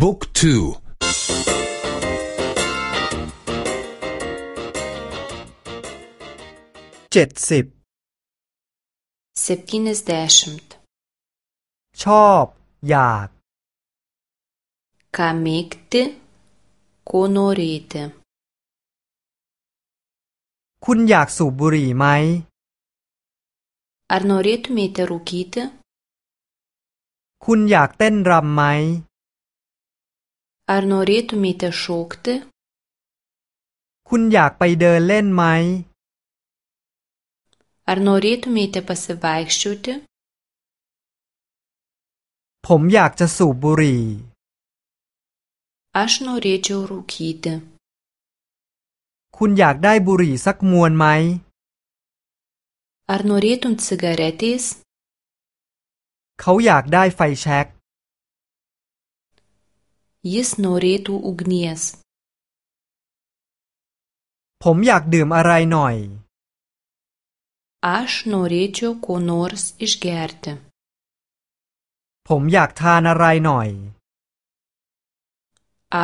บุ๊กทู เจ็ดสิบสิบกินสเดชมชอบ อยาก คามิกต์คโนริตคุณอยากสูบบุหรี่ไหมอาร์โนริตมเมเตรุกิตคุณอยากเต้นรำไหม Ar norėtumėte šokti? คุณอยากไปเดินเล่นไหม Ar norėtumėte pasivaikščioti? ผมอยากจะสูบบุหรี่ Aš norėčiau rūkyti. คุณอยากได้บุหรี่สักมวนไหม Ar norėtum cigaretės? เขาอยากได้ไฟแช็ก jis norėtų ugnies. ผมอยากดื่มอะไรหน่อย Aš norėčiau ko nors išgerti. ผมอยากทานอะไรหน่อย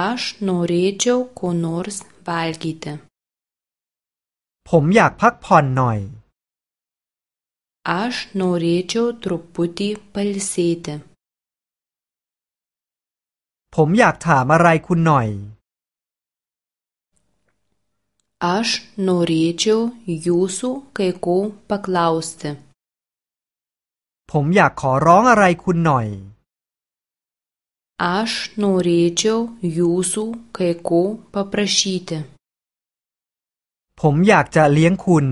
Aš norėčiau ko nors valgyti. ผมอยากพักผ่อนหน่อย Aš norėčiau truputį palsėti. ผมอยากถามอะไรคุณหน่อย Aš norėčiau jūsų kai ko paklausti. ผมอยากขอร้องอะไรคุณหน่อย Aš norėčiau jūsų kai ko paprašyti. ผมอยากจะเลี้ยงคุณ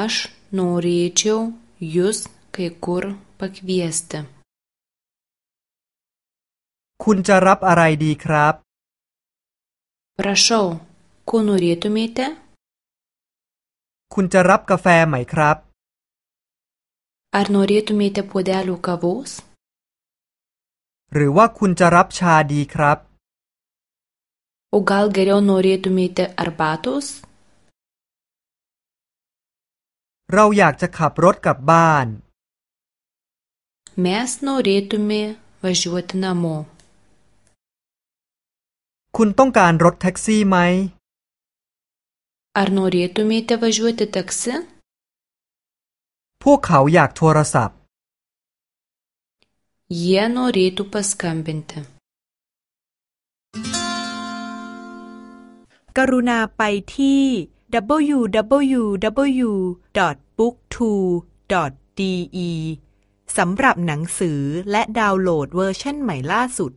Aš norėčiau jūs kai kur pakviesti. คุณจะรับอะไรดีครับปรชคุณรีตุมตคุณจะรับกาแฟไหมครับอาร์โนเรีตุมตปดลูกาวูสหรือว่าคุณจะรับชาดีครับโอกาลเกเรอโนเรีตุมตอาร์บาตุสเราอยากจะขับรถกลับบ้านเมสโนเรตุเมวจูตนาโมคุณต้องการรถแท็กซี่ไหมอ Ar โน r ė ต u m ė t e v a ว i u o t ต taksi? พวกเขาอยากโทรศัพท์เยนอรีต t ปัส s k a เบน n ต i กรุณาไปที่ www.booktwo.de สำหรับหนังสือและดาวน์โหลดเวอร์ชันใหม่ล่าสุด